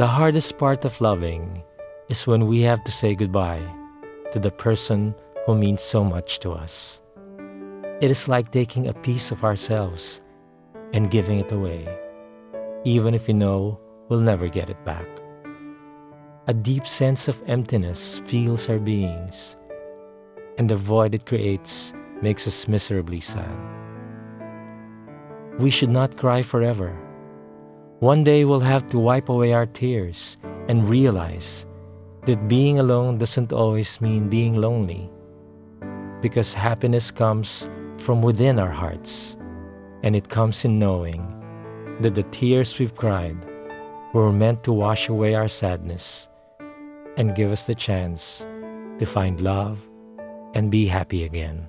The hardest part of loving is when we have to say goodbye to the person who means so much to us. It is like taking a piece of ourselves and giving it away, even if we know we'll never get it back. A deep sense of emptiness fills our beings, and the void it creates makes us miserably sad. We should not cry forever. One day we'll have to wipe away our tears and realize that being alone doesn't always mean being lonely, because happiness comes from within our hearts, and it comes in knowing that the tears we've cried were meant to wash away our sadness and give us the chance to find love and be happy again.